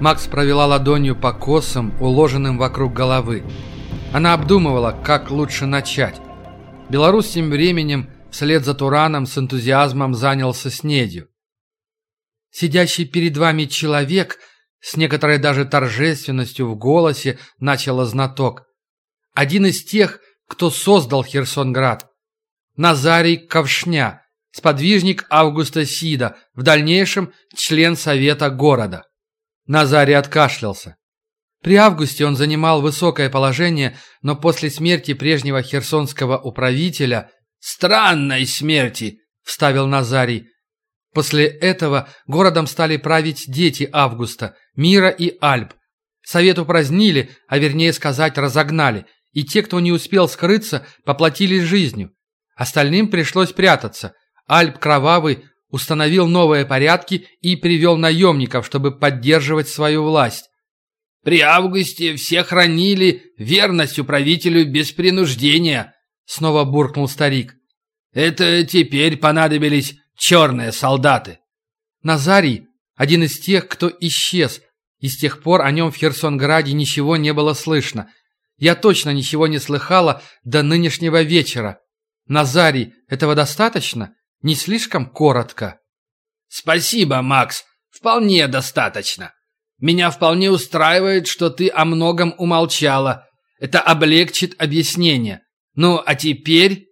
Макс провела ладонью по косам, уложенным вокруг головы. Она обдумывала, как лучше начать. Белорус тем временем вслед за Тураном с энтузиазмом занялся снедью. «Сидящий перед вами человек», с некоторой даже торжественностью в голосе начала знаток. «Один из тех, кто создал Херсонград. Назарий Ковшня, сподвижник Августа Сида, в дальнейшем член Совета города». Назарий откашлялся. При Августе он занимал высокое положение, но после смерти прежнего херсонского управителя «Странной смерти!» – вставил Назарий. После этого городом стали править дети Августа, Мира и Альб. Совет упразднили, а вернее сказать разогнали, и те, кто не успел скрыться, поплатились жизнью. Остальным пришлось прятаться. Альб Кровавый установил новые порядки и привел наемников, чтобы поддерживать свою власть. При Августе все хранили верность управителю без принуждения, снова буркнул старик. Это теперь понадобились черные солдаты. Назарий – один из тех, кто исчез, и с тех пор о нем в Херсонграде ничего не было слышно. Я точно ничего не слыхала до нынешнего вечера. Назарий, этого достаточно? Не слишком коротко? Спасибо, Макс, вполне достаточно. Меня вполне устраивает, что ты о многом умолчала. Это облегчит объяснение. Ну, а теперь...»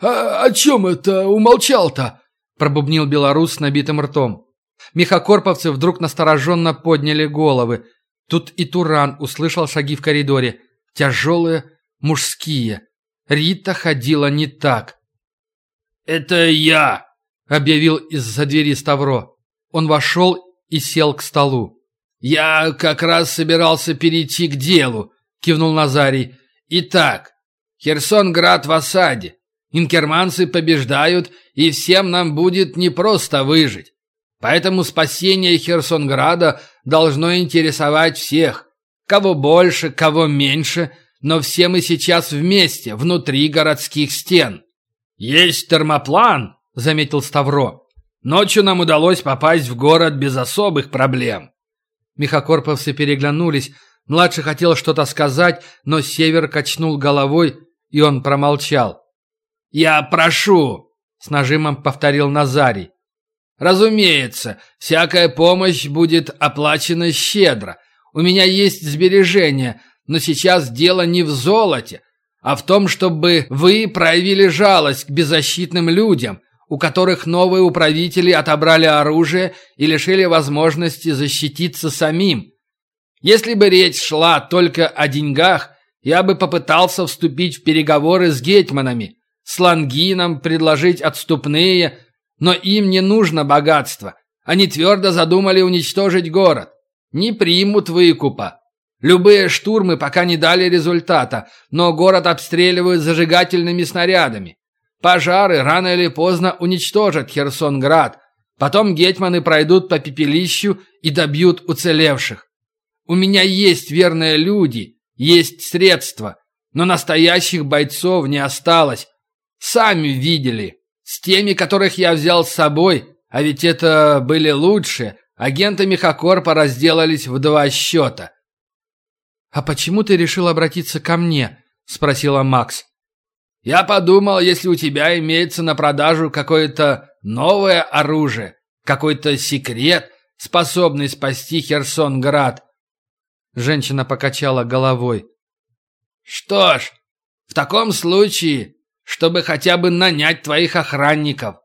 «А о чем это умолчал-то?» пробубнил белорус с набитым ртом. Мехокорповцы вдруг настороженно подняли головы. Тут и Туран услышал шаги в коридоре. Тяжелые, мужские. Рита ходила не так. «Это я!» — объявил из-за двери Ставро. Он вошел и сел к столу. «Я как раз собирался перейти к делу», — кивнул Назарий. «Итак, Херсонград в осаде. Инкерманцы побеждают, и всем нам будет непросто выжить. Поэтому спасение Херсонграда должно интересовать всех. Кого больше, кого меньше, но все мы сейчас вместе, внутри городских стен». «Есть термоплан», — заметил Ставро. «Ночью нам удалось попасть в город без особых проблем. Мехокорповцы переглянулись. Младший хотел что-то сказать, но Север качнул головой, и он промолчал. «Я прошу!» — с нажимом повторил Назарий. «Разумеется, всякая помощь будет оплачена щедро. У меня есть сбережения, но сейчас дело не в золоте, а в том, чтобы вы проявили жалость к беззащитным людям, у которых новые управители отобрали оружие и лишили возможности защититься самим. Если бы речь шла только о деньгах, я бы попытался вступить в переговоры с гетьманами, с Лангином предложить отступные, но им не нужно богатство. Они твердо задумали уничтожить город. Не примут выкупа. Любые штурмы пока не дали результата, но город обстреливают зажигательными снарядами. Пожары рано или поздно уничтожат Херсонград. Потом гетьманы пройдут по пепелищу и добьют уцелевших. У меня есть верные люди, есть средства, но настоящих бойцов не осталось. Сами видели. С теми, которых я взял с собой, а ведь это были лучшие, агенты Мехакорпа разделались в два счета. «А почему ты решил обратиться ко мне?» – спросила Макс. Я подумал, если у тебя имеется на продажу какое-то новое оружие, какой-то секрет, способный спасти Херсонград. Женщина покачала головой. Что ж, в таком случае, чтобы хотя бы нанять твоих охранников.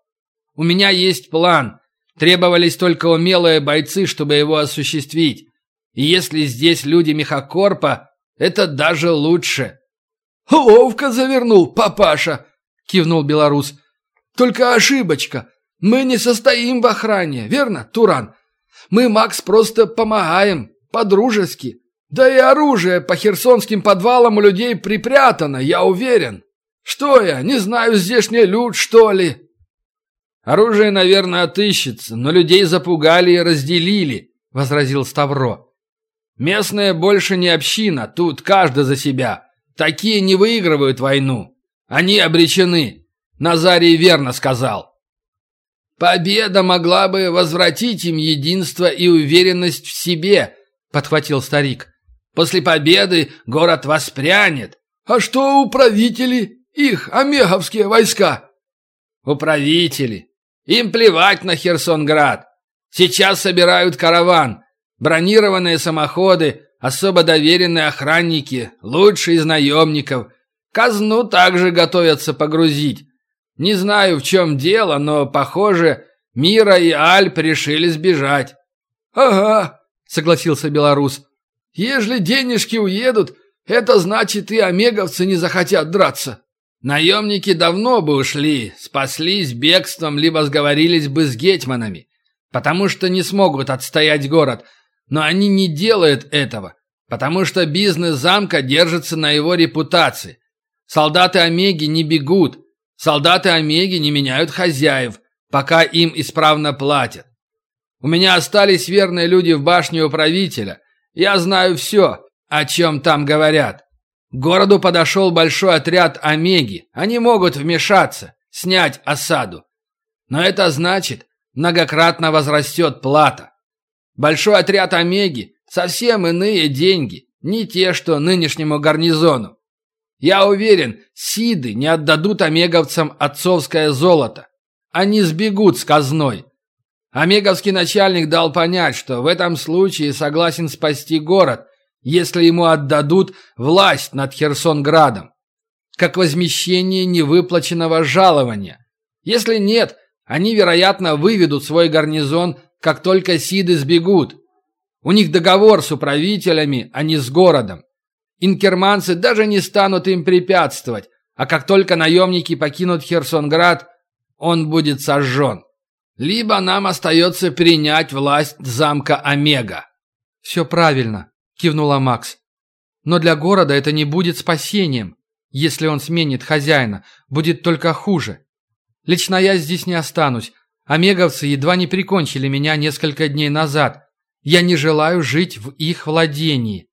У меня есть план. Требовались только умелые бойцы, чтобы его осуществить. И если здесь люди Мехакорпа, это даже лучше. «Ловко завернул, папаша!» – кивнул белорус. «Только ошибочка. Мы не состоим в охране, верно, Туран? Мы, Макс, просто помогаем, по-дружески. Да и оружие по херсонским подвалам у людей припрятано, я уверен. Что я, не знаю, здешний люд, что ли?» «Оружие, наверное, отыщется, но людей запугали и разделили», – возразил Ставро. «Местная больше не община, тут каждый за себя». Такие не выигрывают войну. Они обречены. Назарий верно сказал. Победа могла бы возвратить им единство и уверенность в себе, — подхватил старик. «После победы город воспрянет». «А что у правителей? Их, омеговские войска?» «Управители. Им плевать на Херсонград. Сейчас собирают караван. Бронированные самоходы, особо доверенные охранники, лучшие из наемников. Казну также готовятся погрузить. Не знаю, в чем дело, но, похоже, Мира и Альп решили сбежать». «Ага», — согласился белорус. «Ежели денежки уедут, это значит и омеговцы не захотят драться». Наемники давно бы ушли, спаслись бегством, либо сговорились бы с гетьманами, потому что не смогут отстоять город, но они не делают этого, потому что бизнес замка держится на его репутации. Солдаты Омеги не бегут, солдаты Омеги не меняют хозяев, пока им исправно платят. У меня остались верные люди в башне управителя, я знаю все, о чем там говорят. К городу подошел большой отряд Омеги. Они могут вмешаться, снять осаду. Но это значит, многократно возрастет плата. Большой отряд Омеги – совсем иные деньги, не те, что нынешнему гарнизону. Я уверен, сиды не отдадут омеговцам отцовское золото. Они сбегут с казной. Омеговский начальник дал понять, что в этом случае согласен спасти город, если ему отдадут власть над Херсонградом, как возмещение невыплаченного жалования. Если нет, они, вероятно, выведут свой гарнизон, как только сиды сбегут. У них договор с управителями, а не с городом. Инкерманцы даже не станут им препятствовать, а как только наемники покинут Херсонград, он будет сожжен. Либо нам остается принять власть замка Омега. Все правильно кивнула Макс. Но для города это не будет спасением. Если он сменит хозяина, будет только хуже. Лично я здесь не останусь. Омеговцы едва не прикончили меня несколько дней назад. Я не желаю жить в их владении.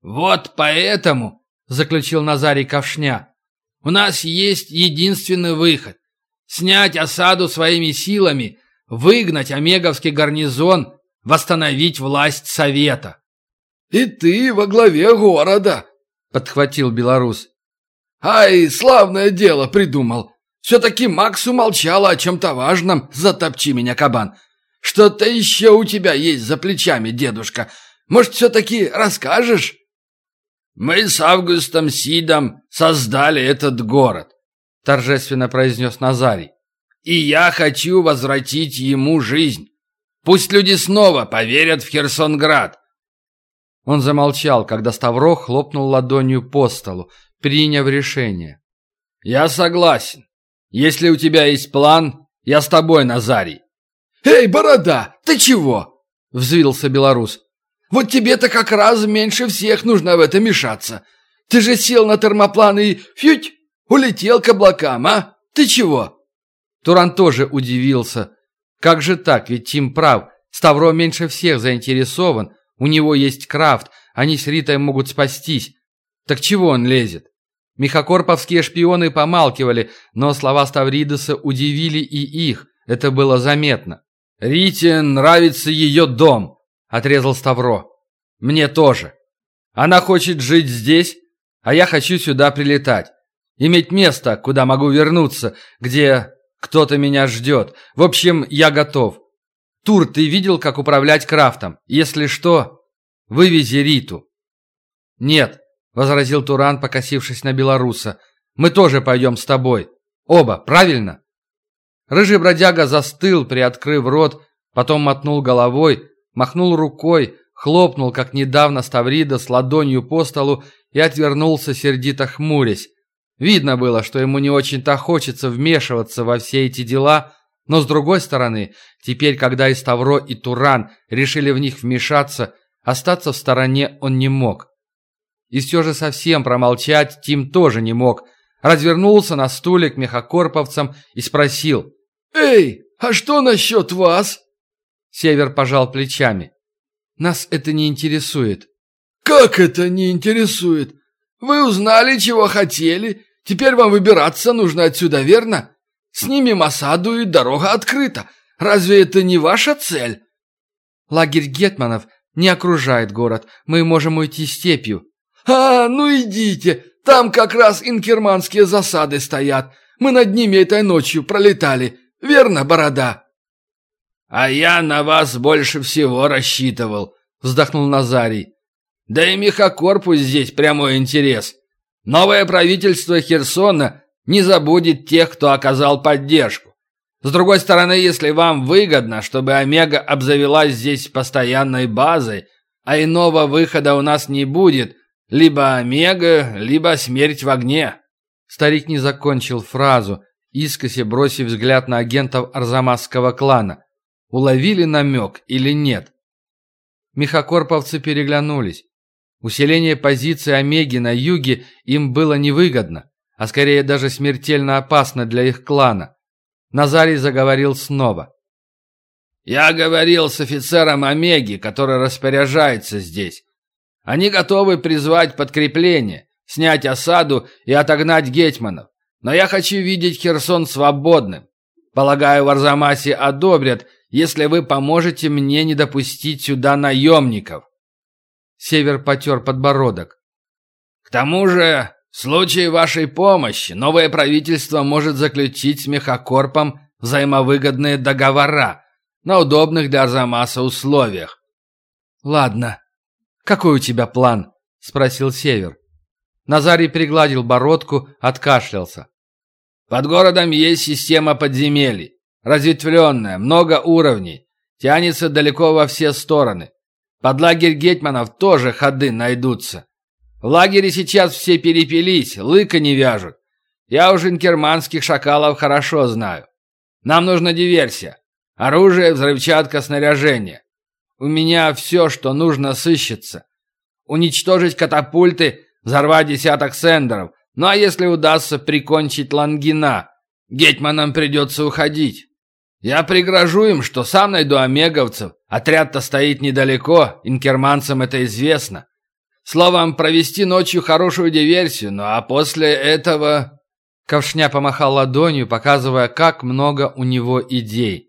Вот поэтому, заключил Назарий Ковшня, у нас есть единственный выход. Снять осаду своими силами, выгнать Омеговский гарнизон, восстановить власть Совета. «И ты во главе города!» — подхватил белорус. «Ай, славное дело придумал! Все-таки Макс умолчала о чем-то важном, затопчи меня, кабан! Что-то еще у тебя есть за плечами, дедушка! Может, все-таки расскажешь?» «Мы с Августом Сидом создали этот город», — торжественно произнес Назарий. «И я хочу возвратить ему жизнь. Пусть люди снова поверят в Херсонград. Он замолчал, когда Ставро хлопнул ладонью по столу, приняв решение. «Я согласен. Если у тебя есть план, я с тобой, Назарий». «Эй, борода, ты чего?» — взвился белорус. «Вот тебе-то как раз меньше всех нужно в это мешаться. Ты же сел на термоплан и, фють, улетел к облакам, а? Ты чего?» Туран тоже удивился. «Как же так? Ведь Тим прав. Ставро меньше всех заинтересован, у него есть крафт, они с Ритой могут спастись. Так чего он лезет? Мехакорповские шпионы помалкивали, но слова Ставридеса удивили и их. Это было заметно. «Рите нравится ее дом», — отрезал Ставро. «Мне тоже. Она хочет жить здесь, а я хочу сюда прилетать. Иметь место, куда могу вернуться, где кто-то меня ждет. В общем, я готов. Тур, ты видел, как управлять крафтом? Если что, вывези Риту». «Нет», — возразил Туран, покосившись на белоруса. «Мы тоже пойдем с тобой. Оба, правильно?» Рыжий бродяга застыл, приоткрыв рот, потом мотнул головой, махнул рукой, хлопнул, как недавно Ставрида, с ладонью по столу и отвернулся, сердито хмурясь. Видно было, что ему не очень-то хочется вмешиваться во все эти дела, но с другой стороны, теперь, когда и Ставро, и Туран решили в них вмешаться, остаться в стороне он не мог. И все же совсем промолчать Тим тоже не мог. Развернулся на стуле к мехокорповцам и спросил. «Эй, а что насчет вас?» Север пожал плечами. «Нас это не интересует». «Как это не интересует? Вы узнали, чего хотели. Теперь вам выбираться нужно отсюда, верно? Снимем осаду, и дорога открыта. Разве это не ваша цель?» Лагерь гетманов Не окружает город. Мы можем уйти степью». «А, ну идите! Там как раз инкерманские засады стоят. Мы над ними этой ночью пролетали. Верно, Борода?» «А я на вас больше всего рассчитывал», — вздохнул Назарий. «Да и мехокорпус здесь прямой интерес. Новое правительство Херсона не забудет тех, кто оказал поддержку. С другой стороны, если вам выгодно, чтобы Омега обзавелась здесь постоянной базой, а иного выхода у нас не будет, либо Омега, либо смерть в огне». Старик не закончил фразу, искоси бросив взгляд на агентов Арзамасского клана. Уловили намек или нет? Мехокорповцы переглянулись. Усиление позиции Омеги на юге им было невыгодно, а скорее даже смертельно опасно для их клана. Назарий заговорил снова. «Я говорил с офицером Омеги, который распоряжается здесь. Они готовы призвать подкрепление, снять осаду и отогнать гетьманов. Но я хочу видеть Херсон свободным. Полагаю, в Арзамасе одобрят, если вы поможете мне не допустить сюда наемников». Север потер подбородок. «К тому же, в случае вашей помощи, новое правительство может заключить с Мехокорпом взаимовыгодные договора на удобных для Арзамаса условиях». «Ладно. Какой у тебя план?» – спросил Север. Назарий пригладил бородку, откашлялся. «Под городом есть система подземелий. Разветвленная, много уровней. Тянется далеко во все стороны. Под лагерь гетманов тоже ходы найдутся. В лагере сейчас все перепились, лыка не вяжут. Я уж инкерманских шакалов хорошо знаю. Нам нужна диверсия. Оружие, взрывчатка, снаряжение. У меня все, что нужно, сыщется. Уничтожить катапульты, взорвать десяток сендеров. Ну а если удастся прикончить Лангина, гетманам придется уходить. Я пригрожу им, что сам найду омеговцев. Отряд-то стоит недалеко, инкерманцам это известно. Словом, провести ночью хорошую диверсию, ну а после этого...» Ковшня помахал ладонью, показывая, как много у него идей.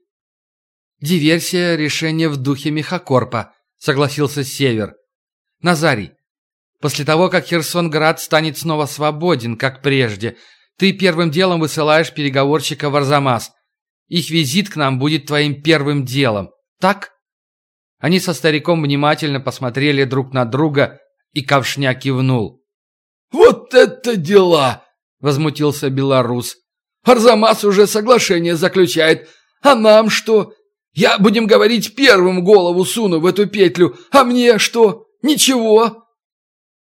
«Диверсия — решение в духе Мехакорпа», — согласился Север. «Назарий, после того, как Херсонград станет снова свободен, как прежде, ты первым делом высылаешь переговорщика в Арзамас. Их визит к нам будет твоим первым делом. Так?» Они со стариком внимательно посмотрели друг на друга, и Ковшня кивнул. «Вот это дела!» — возмутился белорус. «Арзамас уже соглашение заключает. А нам что? Я, будем говорить, первым голову суну в эту петлю. А мне что? Ничего!»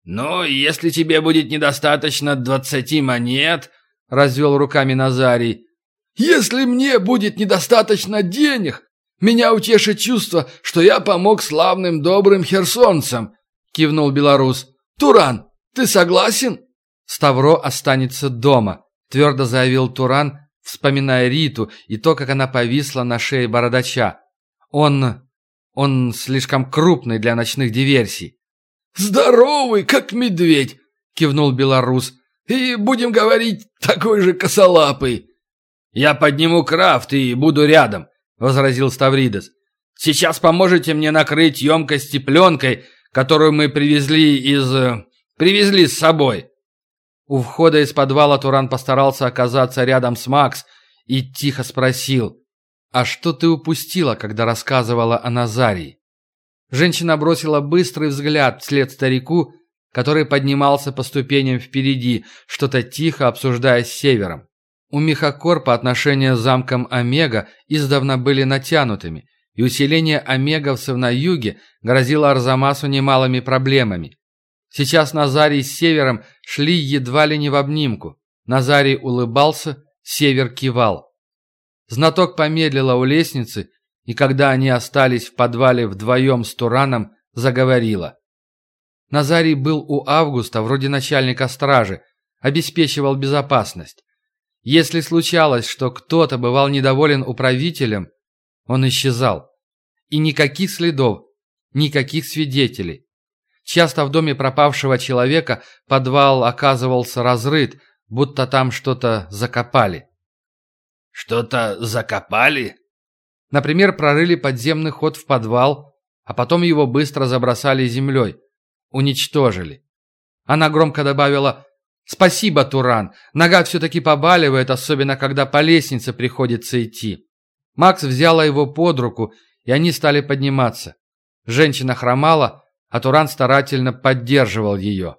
«Ну, если тебе будет недостаточно двадцати монет...» — развел руками Назарий. Если мне будет недостаточно денег, меня утешит чувство, что я помог славным добрым херсонцам», — кивнул белорус. «Туран, ты согласен?» «Ставро останется дома», — твердо заявил Туран, вспоминая Риту и то, как она повисла на шее бородача. «Он... он слишком крупный для ночных диверсий». «Здоровый, как медведь», — кивнул белорус. «И, будем говорить, такой же косолапый». «Я подниму крафт и буду рядом», — возразил Ставридес. «Сейчас поможете мне накрыть емкости пленкой, которую мы привезли из... Э, привезли с собой». У входа из подвала Туран постарался оказаться рядом с Макс и тихо спросил, «А что ты упустила, когда рассказывала о Назарии?» Женщина бросила быстрый взгляд вслед старику, который поднимался по ступеням впереди, что-то тихо обсуждая с севером. У Мехакорпа отношения с замком Омега издавна были натянутыми, и усиление омеговцев на юге грозило Арзамасу немалыми проблемами. Сейчас Назарий с Севером шли едва ли не в обнимку. Назарий улыбался, Север кивал. Знаток помедлила у лестницы, и когда они остались в подвале вдвоем с Тураном, заговорила. Назарий был у Августа вроде начальника стражи, обеспечивал безопасность. Если случалось, что кто-то бывал недоволен управителем, он исчезал. И никаких следов, никаких свидетелей. Часто в доме пропавшего человека подвал оказывался разрыт, будто там что-то закопали. «Что-то закопали?» Например, прорыли подземный ход в подвал, а потом его быстро забросали землей. Уничтожили. Она громко добавила «Спасибо, Туран. Нога все-таки побаливает, особенно когда по лестнице приходится идти». Макс взяла его под руку, и они стали подниматься. Женщина хромала, а Туран старательно поддерживал ее.